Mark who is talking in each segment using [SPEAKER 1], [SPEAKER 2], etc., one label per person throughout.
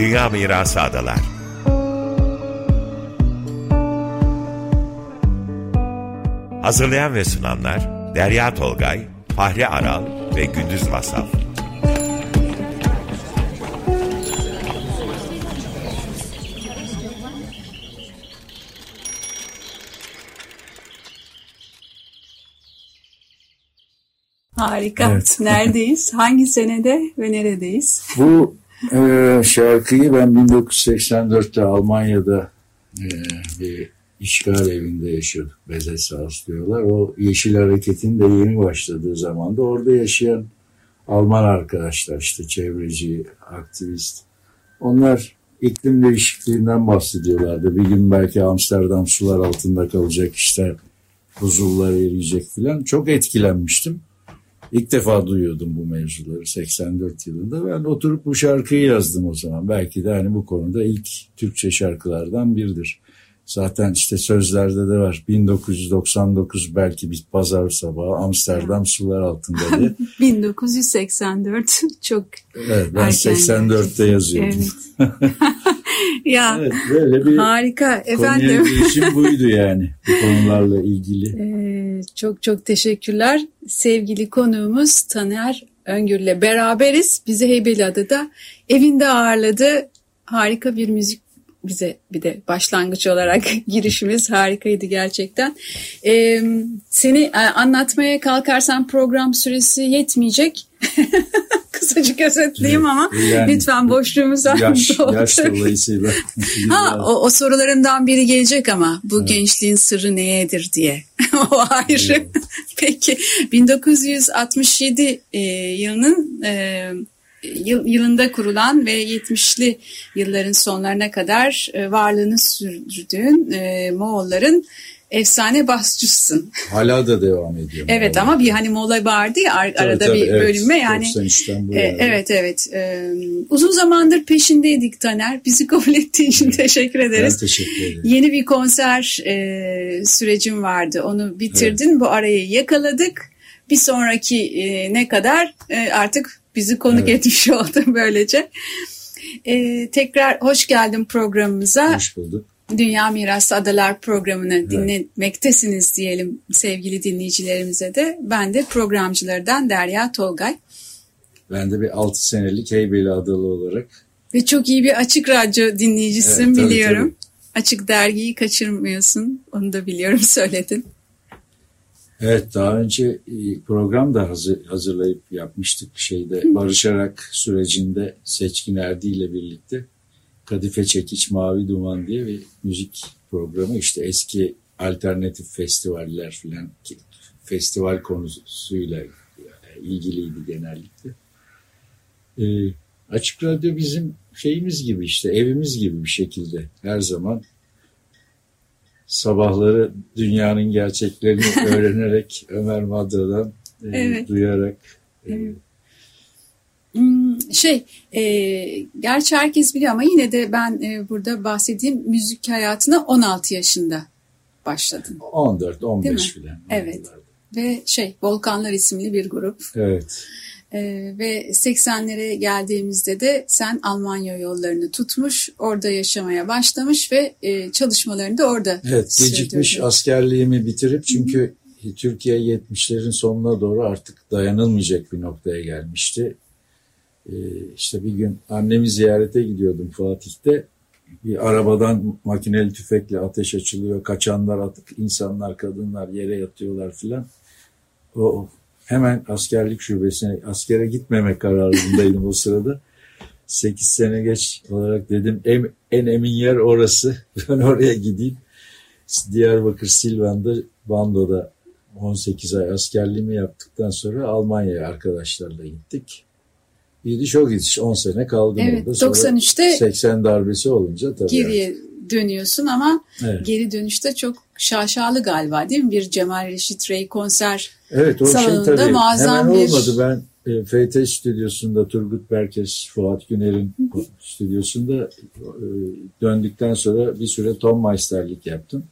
[SPEAKER 1] Dünya Mirası Adalar Hazırlayan ve sunanlar Derya Tolgay, Fahri Aral ve Gündüz Masal
[SPEAKER 2] Harika. Evet. Neredeyiz? Hangi senede ve neredeyiz?
[SPEAKER 3] Bu e, şarkıyı ben 1984'te Almanya'da e, bir işgal evinde yaşıyorduk. Bezeshaus diyorlar. O Yeşil Hareket'in de yeni başladığı zamanda orada yaşayan Alman arkadaşlar işte çevreci, aktivist. Onlar iklim değişikliğinden bahsediyorlardı. Bir gün belki Amsterdam sular altında kalacak işte buzullar eriyecek filan. Çok etkilenmiştim. İlk defa duyuyordum bu mevzuları 84 yılında. Ben oturup bu şarkıyı yazdım o zaman. Belki de hani bu konuda ilk Türkçe şarkılardan biridir. Zaten işte sözlerde de var. 1999 belki bir pazar sabahı Amsterdam sular altında diye.
[SPEAKER 2] 1984 çok
[SPEAKER 3] Evet ben 84'te yazıyordum. Evet.
[SPEAKER 2] ya
[SPEAKER 3] evet, böyle bir
[SPEAKER 2] harika efendim.
[SPEAKER 3] Konuya buydu yani bu konularla ilgili.
[SPEAKER 2] Ee, çok çok teşekkürler. Sevgili konuğumuz Taner Öngür'le beraberiz. Bizi Heybeliada'da evinde ağırladı. Harika bir müzik bize bir de başlangıç olarak girişimiz harikaydı gerçekten. Ee, seni anlatmaya kalkarsan program süresi yetmeyecek. Kısacık özetleyeyim ama yani, lütfen boşluğumuzu
[SPEAKER 3] yaş, yaş dolayısıyla.
[SPEAKER 2] ha, o, o sorularımdan biri gelecek ama bu evet. gençliğin sırrı neyedir diye. o ayrı. Evet. Peki 1967 e, yılının e, yıl, yılında kurulan ve 70'li yılların sonlarına kadar e, varlığını sürdürdüğün e, Moğolların efsane basçısın.
[SPEAKER 3] Hala da devam ediyor.
[SPEAKER 2] evet ama bir hani mola vardı ya ar- tabii, arada tabii, bir evet, bölünme yani. E, evet evet. E, uzun zamandır peşindeydik Taner. Bizi kabul ettiğin için teşekkür ederiz.
[SPEAKER 3] Ben teşekkür ederim.
[SPEAKER 2] Yeni bir konser e, sürecim vardı. Onu bitirdin. Evet. Bu arayı yakaladık. Bir sonraki e, ne kadar e, artık bizi konuk evet. etmiş oldu böylece. E, tekrar hoş geldin programımıza.
[SPEAKER 3] Hoş bulduk.
[SPEAKER 2] Dünya Mirası Adalar programını dinlemektesiniz diyelim sevgili dinleyicilerimize de. Ben de programcılardan Derya Tolgay.
[SPEAKER 3] Ben de bir 6 senelik Heybeli Adalı olarak.
[SPEAKER 2] Ve çok iyi bir açık radyo dinleyicisin evet, tabii, biliyorum. Tabii. Açık dergiyi kaçırmıyorsun. Onu da biliyorum söyledin.
[SPEAKER 3] Evet daha önce e, program da hazır, hazırlayıp yapmıştık şeyde barışarak sürecinde Seçkin Erdi ile birlikte Kadife Çekiç Mavi Duman diye bir müzik programı işte eski alternatif festivaller filan festival konusuyla ilgiliydi genellikle. Ee, Açık Radyo bizim şeyimiz gibi işte evimiz gibi bir şekilde her zaman sabahları dünyanın gerçeklerini öğrenerek Ömer Madra'dan e, evet. duyarak e, evet.
[SPEAKER 2] Hmm, şey, e, gerçi herkes biliyor ama yine de ben e, burada bahsedeyim müzik hayatına 16 yaşında başladın.
[SPEAKER 3] 14-15 filan.
[SPEAKER 2] Evet. Ve şey, Volkanlar isimli bir grup.
[SPEAKER 3] Evet.
[SPEAKER 2] Ee, ve 80'lere geldiğimizde de sen Almanya yollarını tutmuş, orada yaşamaya başlamış ve e, çalışmalarını da orada
[SPEAKER 3] Evet, gecikmiş askerliğimi bitirip çünkü Hı-hı. Türkiye 70'lerin sonuna doğru artık dayanılmayacak bir noktaya gelmişti. Ee, işte bir gün annemi ziyarete gidiyordum Fatih'te. Bir arabadan makineli tüfekle ateş açılıyor. Kaçanlar atık insanlar, kadınlar yere yatıyorlar filan. O hemen askerlik şubesine askere gitmeme kararındaydım o sırada. 8 sene geç olarak dedim en, en emin yer orası. Ben oraya gideyim. Diyarbakır Silvan'da Bando'da 18 ay askerliğimi yaptıktan sonra Almanya'ya arkadaşlarla gittik. İyiydi çok iyiydi. 10 sene kaldım
[SPEAKER 2] evet,
[SPEAKER 3] orada. Sonra
[SPEAKER 2] 93'te
[SPEAKER 3] 80 darbesi olunca tabii.
[SPEAKER 2] Geriye yani. dönüyorsun ama evet. geri dönüşte çok şaşalı galiba değil mi? Bir Cemal Reşit Rey konser
[SPEAKER 3] evet, o şey salonunda şey tabii, muazzam hemen bir... olmadı. Ben e, FT stüdyosunda Turgut Berkes, Fuat Güner'in stüdyosunda e, döndükten sonra bir süre Tom Meister'lik yaptım.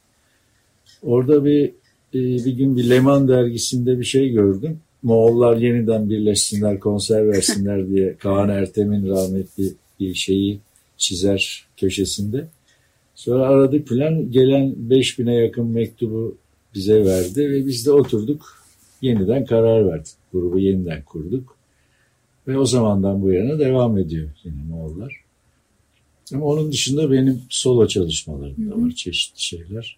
[SPEAKER 3] Orada bir e, bir gün bir Leman dergisinde bir şey gördüm. Moğollar yeniden birleşsinler, konser versinler diye Kaan Ertem'in rahmetli bir şeyi çizer köşesinde. Sonra aradık plan gelen 5000'e yakın mektubu bize verdi ve biz de oturduk yeniden karar verdik. Grubu yeniden kurduk. Ve o zamandan bu yana devam ediyor yine Moğollar. Ama onun dışında benim solo çalışmalarım da var çeşitli şeyler.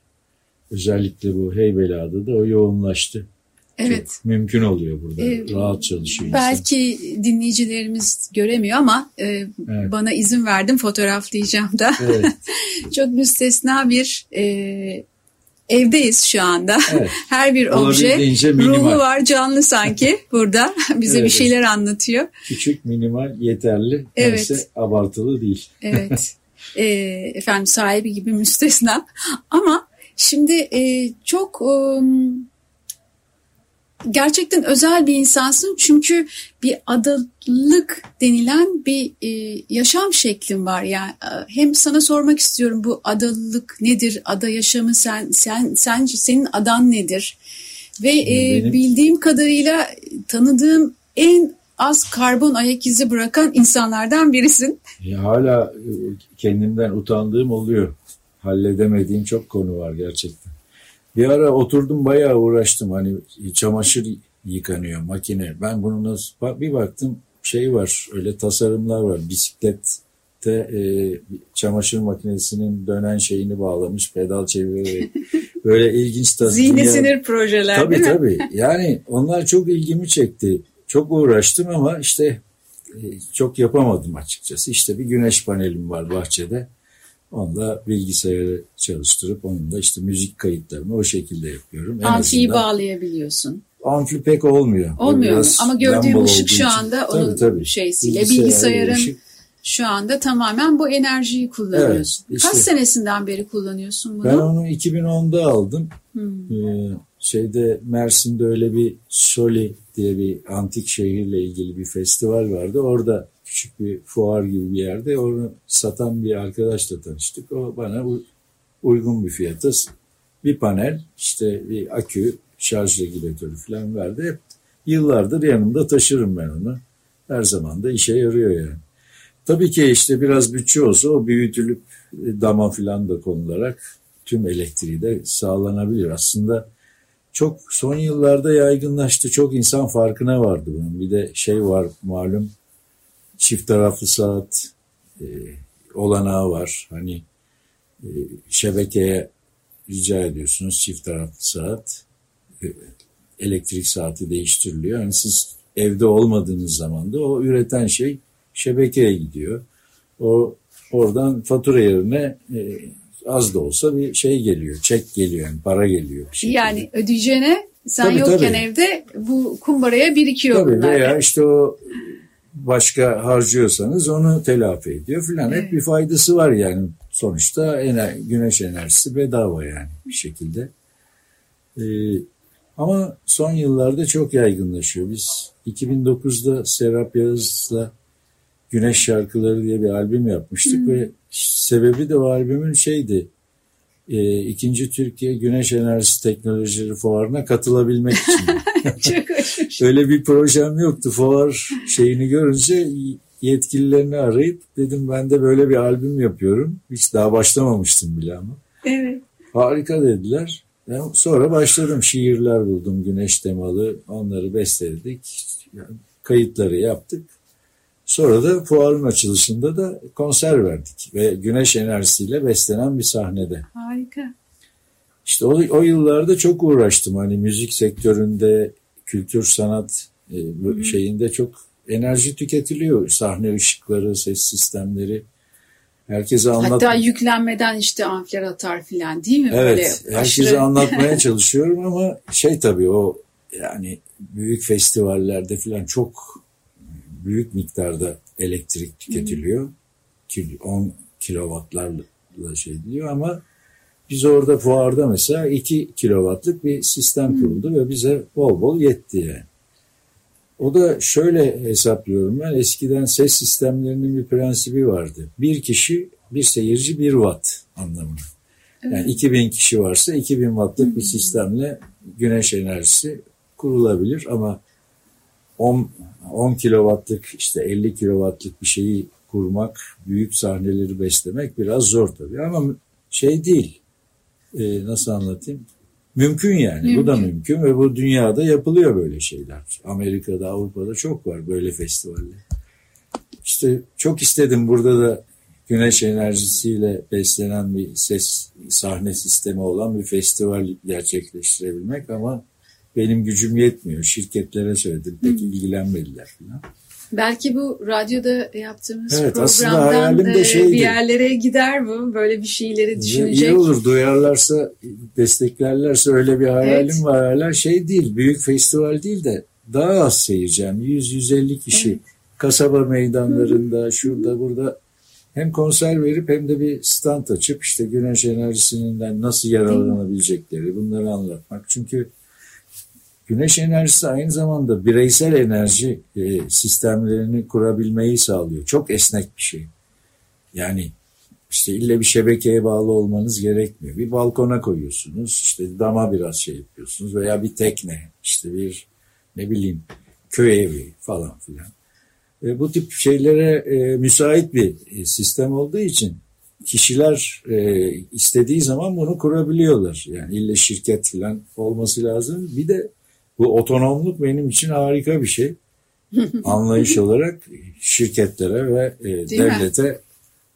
[SPEAKER 3] Özellikle bu Heybeliada'da da o yoğunlaştı.
[SPEAKER 2] Evet.
[SPEAKER 3] Çok mümkün oluyor burada.
[SPEAKER 2] Ee,
[SPEAKER 3] Rahat çalışıyor insan.
[SPEAKER 2] Belki dinleyicilerimiz göremiyor ama e,
[SPEAKER 3] Evet.
[SPEAKER 2] bana izin verdim fotoğraflayacağım da.
[SPEAKER 3] Evet,
[SPEAKER 2] Çok müstesna bir e, evdeyiz şu anda.
[SPEAKER 3] evet.
[SPEAKER 2] Her bir obje ruhu var canlı sanki burada. Bize
[SPEAKER 3] Evet,
[SPEAKER 2] bir şeyler anlatıyor.
[SPEAKER 3] Küçük, minimal, yeterli.
[SPEAKER 2] Evet.
[SPEAKER 3] Neyse abartılı değil.
[SPEAKER 2] Evet. e, efendim sahibi gibi müstesna. Ama şimdi e, çok e, gerçekten özel bir insansın. Çünkü bir adalık denilen bir e, yaşam şeklin var. Yani e, hem sana sormak istiyorum bu adalılık nedir? Ada yaşamı sen sen sen senin adan nedir? Ve e,
[SPEAKER 3] Benim-
[SPEAKER 2] bildiğim kadarıyla tanıdığım en az karbon ayak izi bırakan insanlardan birisin.
[SPEAKER 3] Ya hala e, kendimden utandığım oluyor. Halledemediğim çok konu var gerçekten. Bir ara oturdum bayağı uğraştım. Hani çamaşır yıkanıyor makine. Ben bunu nasıl bir baktım şey var öyle tasarımlar var. Bisiklette e, çamaşır makinesinin dönen şeyini bağlamış pedal çevirerek böyle ilginç tasarım.
[SPEAKER 2] Zihni sinir projeler
[SPEAKER 3] Tabii
[SPEAKER 2] değil mi?
[SPEAKER 3] tabii. Yani onlar çok ilgimi çekti. Çok uğraştım ama işte e, çok yapamadım açıkçası. İşte bir güneş panelim var bahçede. Onda bilgisayarı çalıştırıp onun da işte müzik kayıtlarını o şekilde yapıyorum. En
[SPEAKER 2] Amfiyi
[SPEAKER 3] azından
[SPEAKER 2] bağlayabiliyorsun.
[SPEAKER 3] Amfi pek olmuyor.
[SPEAKER 2] Olmuyor mu? Ama gördüğüm ışık şu anda
[SPEAKER 3] Tabii,
[SPEAKER 2] onun
[SPEAKER 3] tabii.
[SPEAKER 2] şeysiyle
[SPEAKER 3] Bilgisayar
[SPEAKER 2] bilgisayarın
[SPEAKER 3] ışık.
[SPEAKER 2] şu anda tamamen bu enerjiyi kullanıyorsun.
[SPEAKER 3] Evet, işte.
[SPEAKER 2] Kaç senesinden beri kullanıyorsun bunu?
[SPEAKER 3] Ben onu 2010'da aldım.
[SPEAKER 2] Hmm.
[SPEAKER 3] Ee, şeyde Mersin'de öyle bir Soli diye bir antik şehirle ilgili bir festival vardı. Orada küçük bir fuar gibi bir yerde onu satan bir arkadaşla tanıştık. O bana uygun bir fiyata bir panel, işte bir akü, şarj regülatörü falan verdi. Hep yıllardır yanımda taşırım ben onu. Her zaman da işe yarıyor yani. Tabii ki işte biraz bütçe olsa o büyütülüp e, dama falan da konularak tüm elektriği de sağlanabilir. Aslında çok son yıllarda yaygınlaştı. Çok insan farkına vardı bunun. Bir de şey var malum çift taraflı saat e, olanağı var. Hani e, şebekeye rica ediyorsunuz çift taraflı saat. E, elektrik saati değiştiriliyor. Yani siz evde olmadığınız zaman da o üreten şey şebekeye gidiyor. O oradan fatura yerine e, az da olsa bir şey geliyor, çek geliyor yani para geliyor. bir şekilde.
[SPEAKER 2] Yani ödeyeceğine sen
[SPEAKER 3] Tabii,
[SPEAKER 2] yokken
[SPEAKER 3] tabii.
[SPEAKER 2] evde bu kumbaraya birikiyor
[SPEAKER 3] Tabii
[SPEAKER 2] bunlar.
[SPEAKER 3] veya işte o başka harcıyorsanız onu telafi ediyor filan.
[SPEAKER 2] Evet.
[SPEAKER 3] Hep bir faydası var yani. Sonuçta ener, güneş enerjisi bedava yani bir şekilde. Ee, ama son yıllarda çok yaygınlaşıyor. Biz 2009'da Serap Yağız'la Güneş Şarkıları diye bir albüm yapmıştık ve sebebi de o albümün şeydi. E, ikinci Türkiye Güneş Enerjisi Teknolojileri Fuarı'na katılabilmek için.
[SPEAKER 2] Çok hoş.
[SPEAKER 3] Öyle bir projem yoktu. Fuar şeyini görünce yetkililerini arayıp dedim ben de böyle bir albüm yapıyorum. Hiç daha başlamamıştım bile ama.
[SPEAKER 2] Evet.
[SPEAKER 3] Harika dediler. Ben sonra başladım. Şiirler buldum güneş temalı. Onları besteledik. Yani kayıtları yaptık. Sonra da fuarın açılışında da konser verdik. Ve güneş enerjisiyle beslenen bir sahnede.
[SPEAKER 2] Harika.
[SPEAKER 3] İşte o, o yıllarda çok uğraştım. Hani müzik sektöründe, kültür sanat e, şeyinde çok enerji tüketiliyor. Sahne ışıkları, ses sistemleri. Herkese anlat.
[SPEAKER 2] Hatta yüklenmeden işte amfiler atar filan değil mi?
[SPEAKER 3] Evet,
[SPEAKER 2] Böyle
[SPEAKER 3] herkese anlatmaya çalışıyorum ama şey tabii o yani büyük festivallerde falan çok büyük miktarda elektrik tüketiliyor. Kil- 10 kilowattlarla şey ediliyor ama biz orada fuarda mesela 2 kilowattlık bir sistem kuruldu ve bize bol bol yetti yani. O da şöyle hesaplıyorum ben eskiden ses sistemlerinin bir prensibi vardı. Bir kişi, bir seyirci, bir watt anlamına. Yani 2000 kişi varsa 2000 wattlık bir sistemle güneş enerjisi kurulabilir ama 10, 10 kilowattlık işte 50 kilowattlık bir şeyi kurmak, büyük sahneleri beslemek biraz zor tabii ama şey değil. E, nasıl anlatayım? Mümkün yani. Mümkün. Bu da mümkün ve bu dünyada yapılıyor böyle şeyler. Amerika'da, Avrupa'da çok var böyle festivaller. İşte çok istedim burada da güneş enerjisiyle beslenen bir ses sahne sistemi olan bir festival gerçekleştirebilmek ama benim gücüm yetmiyor. Şirketlere söyledim pek Hı. ilgilenmediler falan.
[SPEAKER 2] Belki bu radyoda yaptığımız evet, programdan de şeydi. bir yerlere gider bu. Böyle bir şeyleri düşünecek.
[SPEAKER 3] İyi olur duyarlarsa, desteklerlerse öyle bir hayalim evet. var hala. Şey değil, büyük festival değil de daha az seyircem. 100-150 kişi evet. kasaba meydanlarında, Hı. şurada burada hem konser verip hem de bir stand açıp işte güneş enerjisinden nasıl yararlanabilecekleri bunları anlatmak. Çünkü güneş enerjisi aynı zamanda bireysel enerji e, sistemlerini kurabilmeyi sağlıyor. Çok esnek bir şey. Yani işte ille bir şebekeye bağlı olmanız gerekmiyor. Bir balkona koyuyorsunuz, işte dama biraz şey yapıyorsunuz veya bir tekne, işte bir ne bileyim köy evi falan filan. E, bu tip şeylere e, müsait bir e, sistem olduğu için kişiler e, istediği zaman bunu kurabiliyorlar. Yani ille şirket falan olması lazım. Bir de bu otonomluk benim için harika bir şey. Anlayış olarak şirketlere ve e, devlete mi?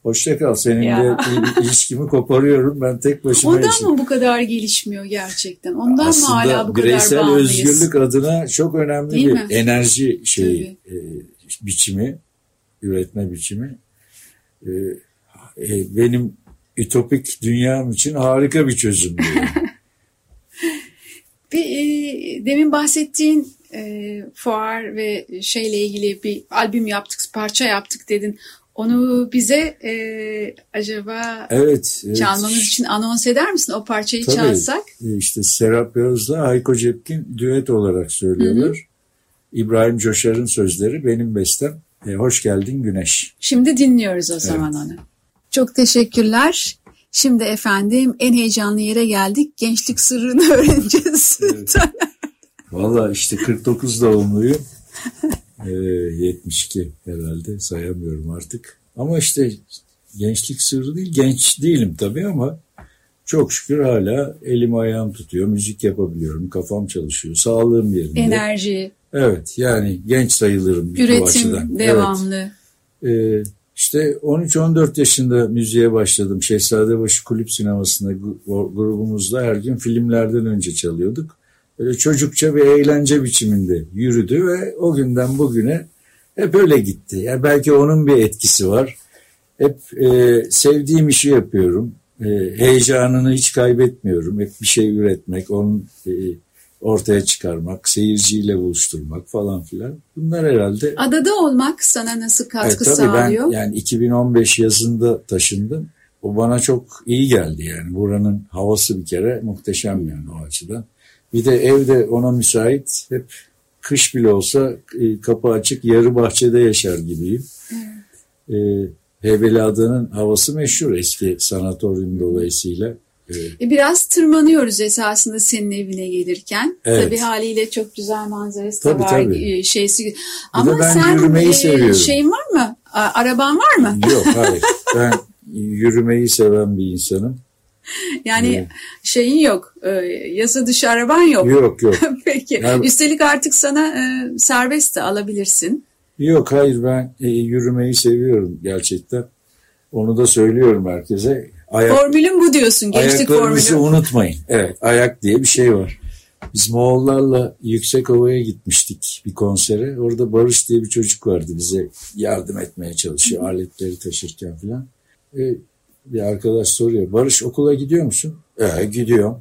[SPEAKER 3] Hoşça kal. Seninle ilişkimi koparıyorum. Ben tek başıma
[SPEAKER 2] Ondan yaşayayım. mı bu kadar gelişmiyor gerçekten? Ondan
[SPEAKER 3] Aslında
[SPEAKER 2] mı hala bu kadar
[SPEAKER 3] bireysel özgürlük adına çok önemli Değil bir mi? enerji şeyi e, biçimi, üretme biçimi. E, e, benim ütopik dünyam için harika bir çözüm.
[SPEAKER 2] bir, e, demin bahsettiğin e, fuar ve şeyle ilgili bir albüm yaptık, parça yaptık dedin. Onu bize e, acaba
[SPEAKER 3] evet,
[SPEAKER 2] evet. çalmamız için anons eder misin? O parçayı
[SPEAKER 3] Tabii,
[SPEAKER 2] çalsak.
[SPEAKER 3] E, işte Serap Yağız'la Hayko Cepkin düet olarak söylüyorlar. Hı hı. İbrahim Coşar'ın sözleri benim bestem. E, hoş geldin Güneş.
[SPEAKER 2] Şimdi dinliyoruz o zaman evet. onu. Çok teşekkürler. Şimdi efendim en heyecanlı yere geldik. Gençlik sırrını öğreneceğiz. Evet.
[SPEAKER 3] Valla işte 49 doğumluyum. ee, 72 herhalde sayamıyorum artık. Ama işte gençlik sırrı değil. Genç değilim tabii ama çok şükür hala elim ayağım tutuyor. Müzik yapabiliyorum. Kafam çalışıyor. Sağlığım yerinde.
[SPEAKER 2] Enerji.
[SPEAKER 3] Evet yani genç sayılırım
[SPEAKER 2] Üretim, açıdan. devamlı.
[SPEAKER 3] Evet. Ee, işte 13-14 yaşında müziğe başladım. Şehzadebaşı Kulüp Sineması'nda grubumuzla her gün filmlerden önce çalıyorduk. Böyle çocukça bir eğlence biçiminde yürüdü ve o günden bugüne hep öyle gitti. Yani belki onun bir etkisi var. Hep e, sevdiğim işi yapıyorum. E, heyecanını hiç kaybetmiyorum. Hep bir şey üretmek, onun e, ortaya çıkarmak, seyirciyle buluşturmak falan filan. Bunlar herhalde...
[SPEAKER 2] Adada olmak sana nasıl katkı evet, tabii sağlıyor?
[SPEAKER 3] Ben yani 2015 yazında taşındım. O bana çok iyi geldi yani. Buranın havası bir kere muhteşem yani o açıdan. Bir de evde ona müsait. Hep kış bile olsa e, kapı açık yarı bahçede yaşar gibiyim. Evet. E, Heybeliada'nın havası meşhur eski sanatoryum dolayısıyla.
[SPEAKER 2] Evet. Biraz tırmanıyoruz esasında senin evine gelirken. Evet. Tabii haliyle çok güzel manzarası tabii, var. Tabii. E, şeysi. Ama ben sen yürümeyi e, seviyorum. şeyin var mı? Araban var mı?
[SPEAKER 3] Yok hayır. ben yürümeyi seven bir insanım.
[SPEAKER 2] Yani evet. şeyin yok, e, yasa dışı araban yok.
[SPEAKER 3] Yok yok.
[SPEAKER 2] Peki. Yani, Üstelik artık sana e, serbest de alabilirsin.
[SPEAKER 3] Yok hayır ben e, yürümeyi seviyorum gerçekten. Onu da söylüyorum herkese.
[SPEAKER 2] Ayak, Formülün bu diyorsun gençlik
[SPEAKER 3] formülü. unutmayın. Evet ayak diye bir şey var. Biz Moğollarla Yüksekova'ya gitmiştik bir konsere. Orada Barış diye bir çocuk vardı bize yardım etmeye çalışıyor aletleri taşırken falan. E, bir arkadaş soruyor. Barış okula gidiyor musun? E gidiyorum.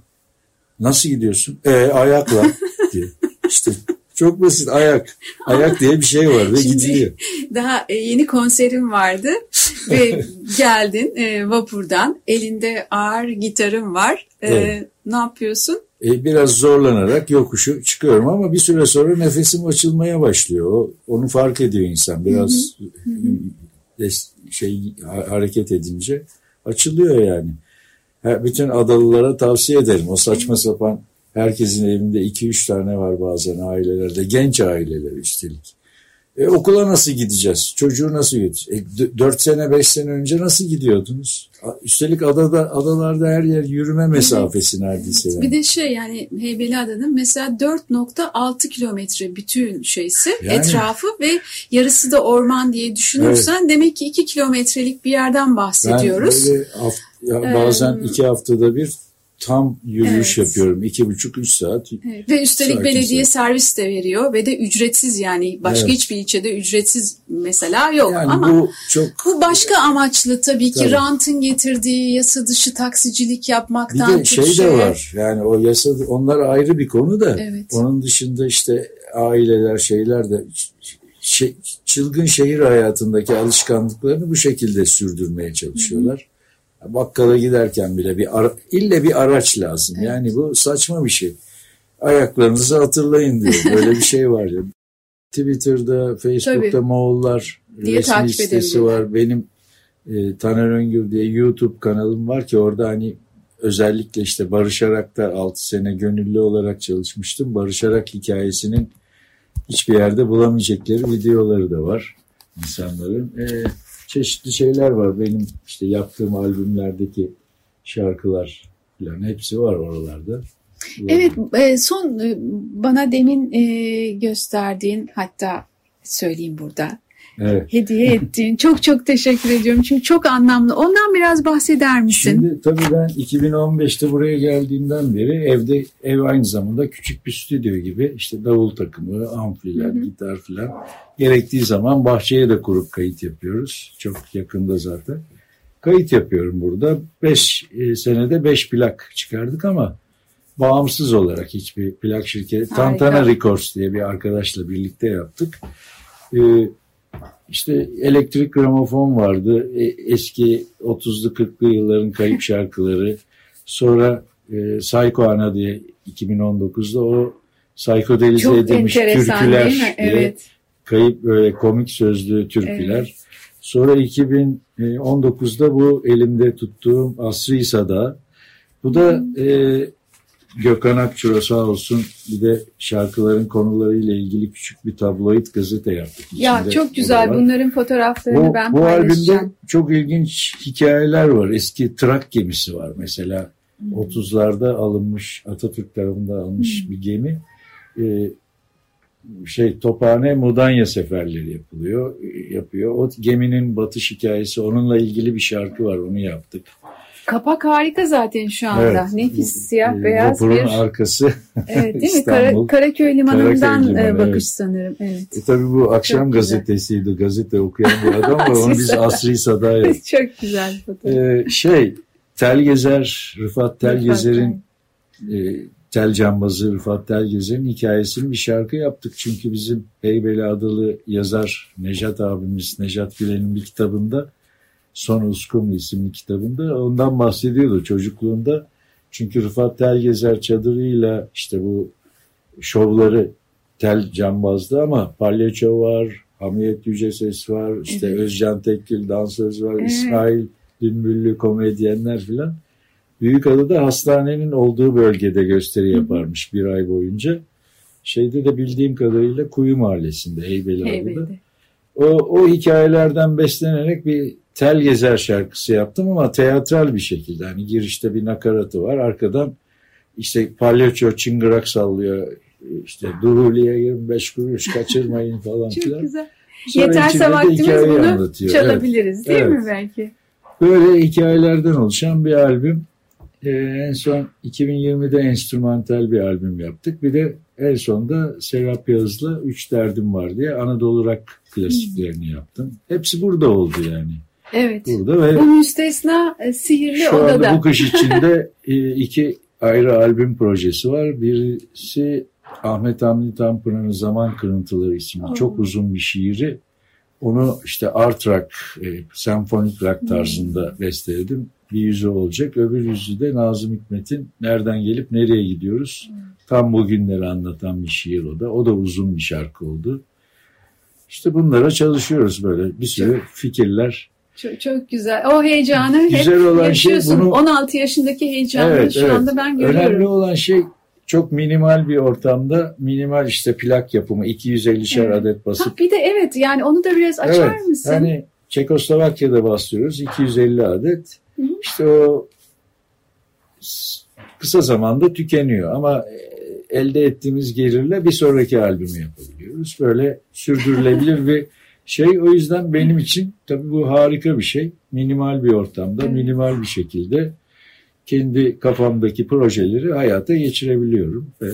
[SPEAKER 3] Nasıl gidiyorsun? E ayakla diyor. İşte çok basit ayak. Ayak diye bir şey var ve Şimdi, gidiyor.
[SPEAKER 2] Daha e, yeni konserim vardı ve geldin e, vapurdan. Elinde ağır gitarım var. E, evet. Ne yapıyorsun?
[SPEAKER 3] E, biraz zorlanarak yokuşu çıkıyorum ama bir süre sonra nefesim açılmaya başlıyor. O, onu fark ediyor insan biraz hı hı. şey hareket edince açılıyor yani. Bütün adalılara tavsiye ederim. O saçma sapan herkesin evinde iki üç tane var bazen ailelerde. Genç aileler üstelik. E, okula nasıl gideceğiz? Çocuğu nasıl gideceğiz? E, 4 sene 5 sene önce nasıl gidiyordunuz? Üstelik adada adalarda her yer yürüme mesafesi evet. neredeyse. Yani.
[SPEAKER 2] Bir de şey yani Heybeliada'nın mesela 4.6 kilometre bütün şeysi yani, etrafı ve yarısı da orman diye düşünürsen evet. demek ki 2 kilometrelik bir yerden bahsediyoruz.
[SPEAKER 3] Ben böyle haft, ya bazen ee, iki haftada bir tam yürüyüş evet. yapıyorum. iki buçuk üç saat.
[SPEAKER 2] Evet. Ve üstelik belediye saat. servis de veriyor ve de ücretsiz yani başka evet. hiçbir ilçede ücretsiz mesela yok yani ama bu çok bu başka amaçlı tabii ki tabii. rantın getirdiği yasa dışı taksicilik yapmaktan
[SPEAKER 3] bir de şey de var yani o yasa onlar ayrı bir konu da evet. onun dışında işte aileler şeyler de şey, çılgın şehir hayatındaki alışkanlıklarını bu şekilde sürdürmeye çalışıyorlar. Hı hı bakkala giderken bile bir ara, ille bir araç lazım. Evet. Yani bu saçma bir şey. Ayaklarınızı hatırlayın diyor. Böyle bir şey var ya. Twitter'da, Facebook'ta Tabii. Moğollar diye resmi sitesi var. Benim e, Taner Öngür diye YouTube kanalım var ki orada hani özellikle işte barışarak da 6 sene gönüllü olarak çalışmıştım. Barışarak hikayesinin hiçbir yerde bulamayacakları videoları da var insanların. E, çeşitli şeyler var. Benim işte yaptığım albümlerdeki şarkılar falan hepsi var oralarda.
[SPEAKER 2] Evet e, son e, bana demin e, gösterdiğin hatta söyleyeyim burada evet. hediye ettiğin. çok çok teşekkür ediyorum. Çünkü çok anlamlı. Ondan biraz bahseder misin?
[SPEAKER 3] Şimdi tabii ben 2015'te buraya geldiğimden beri evde ev aynı zamanda küçük bir stüdyo gibi işte davul takımı, amfiler, hı hı. gitar filan gerektiği zaman bahçeye de kurup kayıt yapıyoruz. Çok yakında zaten. Kayıt yapıyorum burada. 5 e, senede 5 plak çıkardık ama bağımsız olarak hiçbir plak şirketi Harika. Tantana Records diye bir arkadaşla birlikte yaptık. Ee, işte elektrik gramofon vardı. E, eski 30'lu 40'lı yılların kayıp şarkıları. Sonra e, Psycho Ana diye 2019'da o psikodelize Çok edilmiş türküler diye evet. kayıp böyle komik sözlü türküler. Evet. Sonra 2019'da bu elimde tuttuğum Asri Sada. Bu da hmm. e, Gökhan Akçura sağ olsun bir de şarkıların konularıyla ilgili küçük bir tabloid gazete yaptık.
[SPEAKER 2] Ya İçinde çok güzel bunların fotoğraflarını bu, ben bu paylaşacağım. Bu albümde
[SPEAKER 3] çok ilginç hikayeler var. Eski trak gemisi var mesela. Hmm. 30'larda alınmış Atatürk tarafından alınmış hmm. bir gemi. Ee, şey Tophane Mudanya seferleri yapılıyor yapıyor. O geminin batış hikayesi onunla ilgili bir şarkı var onu yaptık.
[SPEAKER 2] Kapak harika zaten şu anda. Evet, Nefis siyah e, beyaz
[SPEAKER 3] bir. arkası.
[SPEAKER 2] Evet değil mi? Kara, Karaköy Limanı'ndan Karaköy Limanı, bakış evet. sanırım. Evet.
[SPEAKER 3] E, tabii bu akşam Çok gazetesiydi. Güzel. Gazete okuyan bir adam var. Onu biz Asri Sada'ya.
[SPEAKER 2] Çok güzel fotoğraf.
[SPEAKER 3] Ee, şey Telgezer, Rıfat Telgezer'in e, Tel Cambazı Rıfat Telgezer'in hikayesini bir şarkı yaptık. Çünkü bizim Heybeli adlı yazar Nejat abimiz, Nejat Gülen'in bir kitabında Son Uskum isimli kitabında ondan bahsediyordu çocukluğunda. Çünkü Rıfat Telgezer çadırıyla işte bu şovları tel cambazdı ama palyaço var, Hamiyet Yüce Ses var, işte evet. Özcan Tekkil dansöz var, evet. İsmail Dünbüllü komedyenler filan. Büyükada'da hastanenin olduğu bölgede gösteri yaparmış bir ay boyunca. Şeyde de bildiğim kadarıyla Kuyu Mahallesi'nde, Heybeliada'da. O, o hikayelerden beslenerek bir tel gezer şarkısı yaptım ama teatral bir şekilde. Hani girişte bir nakaratı var. Arkadan işte palyaço çıngırak sallıyor. İşte Duruli'ye 25 kuruş kaçırmayın falan
[SPEAKER 2] Çok filan. güzel. Sonra Yeterse vaktimiz bunu anlatıyor. çalabiliriz evet. değil evet. mi belki?
[SPEAKER 3] Böyle hikayelerden oluşan bir albüm. Ee, en son 2020'de enstrümantal bir albüm yaptık. Bir de en sonda Serap Yaz'la Üç Derdim Var diye Anadolu Rock klasiklerini yaptım. Hepsi burada oldu yani.
[SPEAKER 2] Evet. Burada ve bu müstesna e, sihirli şu odada. Şu anda
[SPEAKER 3] bu kış içinde e, iki ayrı albüm projesi var. Birisi Ahmet Hamdi Tanpınar'ın Zaman Kırıntıları isimli oh. çok uzun bir şiiri. Onu işte art rock, e, senfonik rock hmm. tarzında hmm. besteledim. Bir yüzü olacak. Öbür yüzü de Nazım Hikmet'in Nereden Gelip Nereye Gidiyoruz? Hmm. Tam bugünleri anlatan bir şiir o da. O da uzun bir şarkı oldu. İşte bunlara çalışıyoruz böyle. Bir sürü fikirler
[SPEAKER 2] çok, çok güzel. O heyecanı güzel hep olan şey yaşıyorsun. Şey bunu, 16 yaşındaki heyecanı evet, şu evet. anda ben görüyorum.
[SPEAKER 3] Önemli olan şey çok minimal bir ortamda minimal işte plak yapımı 250'şer
[SPEAKER 2] Evet.
[SPEAKER 3] adet basıp
[SPEAKER 2] Ha, bir de evet yani onu da biraz açar
[SPEAKER 3] evet,
[SPEAKER 2] mısın?
[SPEAKER 3] Hani Çekoslovakya'da bastırıyoruz 250 adet.
[SPEAKER 2] Hı hı.
[SPEAKER 3] İşte o kısa zamanda tükeniyor ama e, elde ettiğimiz gelirle bir sonraki albümü yapabiliyoruz. Böyle sürdürülebilir bir şey. O yüzden benim için tabii bu harika bir şey. Minimal bir ortamda,
[SPEAKER 2] Evet.
[SPEAKER 3] minimal bir şekilde kendi kafamdaki projeleri hayata geçirebiliyorum ve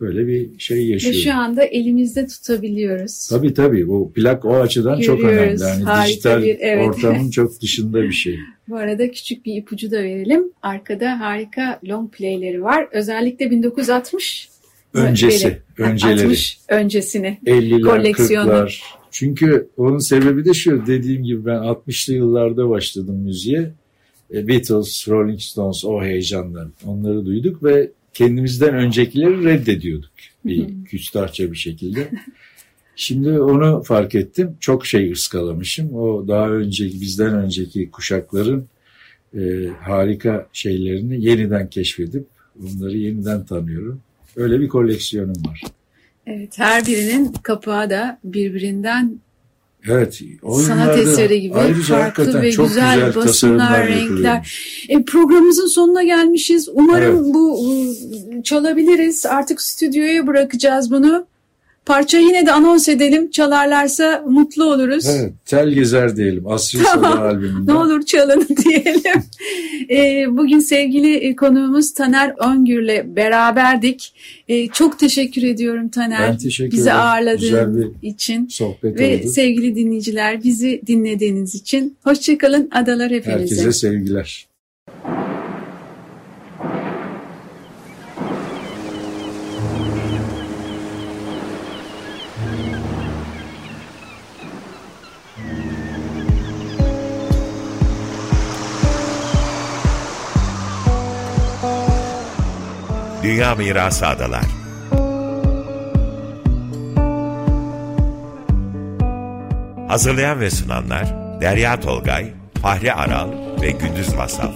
[SPEAKER 3] böyle bir şey
[SPEAKER 2] Ve
[SPEAKER 3] yaşıyorum.
[SPEAKER 2] şu anda elimizde tutabiliyoruz.
[SPEAKER 3] Tabii tabii bu plak o açıdan çok
[SPEAKER 2] Görüyoruz.
[SPEAKER 3] önemli. Yani
[SPEAKER 2] Harika
[SPEAKER 3] dijital
[SPEAKER 2] bir- evet.
[SPEAKER 3] ortamın çok dışında bir şey.
[SPEAKER 2] Bu arada küçük bir ipucu da verelim. Arkada harika long playleri var. Özellikle 1960
[SPEAKER 3] Öncesi, önceleri.
[SPEAKER 2] 60 öncesini.
[SPEAKER 3] 50'ler,
[SPEAKER 2] Koleksiyonu.
[SPEAKER 3] 40'lar. Çünkü onun sebebi de şu dediğim gibi ben 60'lı yıllarda başladım müziğe. E, Beatles, Rolling Stones o heyecandan onları duyduk ve kendimizden öncekileri reddediyorduk bir küstahça bir şekilde. Şimdi onu fark ettim. Çok şey ıskalamışım. O daha önceki bizden önceki kuşakların e, harika şeylerini yeniden keşfedip onları yeniden tanıyorum. Öyle bir koleksiyonum var.
[SPEAKER 2] Evet, her birinin kapağı da birbirinden
[SPEAKER 3] Evet.
[SPEAKER 2] sanat eseri gibi
[SPEAKER 3] ayrıca
[SPEAKER 2] farklı ve
[SPEAKER 3] çok
[SPEAKER 2] güzel, basımlar,
[SPEAKER 3] tasarımlar
[SPEAKER 2] renkler. E, programımızın sonuna gelmişiz. Umarım
[SPEAKER 3] Evet.
[SPEAKER 2] bu çalabiliriz. Artık stüdyoya bırakacağız bunu. Parça yine de anons edelim. Çalarlarsa mutlu oluruz.
[SPEAKER 3] Evet, Tel Gezer diyelim. Asri
[SPEAKER 2] Tamam.
[SPEAKER 3] Sada albümünden.
[SPEAKER 2] Ne olur çalın diyelim. E, bugün sevgili e, konuğumuz Taner Öngür'le beraberdik. E, çok teşekkür ediyorum Taner.
[SPEAKER 3] Ben teşekkür
[SPEAKER 2] Bizi
[SPEAKER 3] ederim.
[SPEAKER 2] ağırladığın için.
[SPEAKER 3] Sohbet
[SPEAKER 2] Ve
[SPEAKER 3] oldu.
[SPEAKER 2] sevgili dinleyiciler bizi dinlediğiniz için hoşçakalın adalar hepinize.
[SPEAKER 3] Herkese sevgiler.
[SPEAKER 1] Dünya Mirası Adalar. Hazırlayan ve sunanlar Derya Tolgay, Fahri Aral ve Gündüz Masal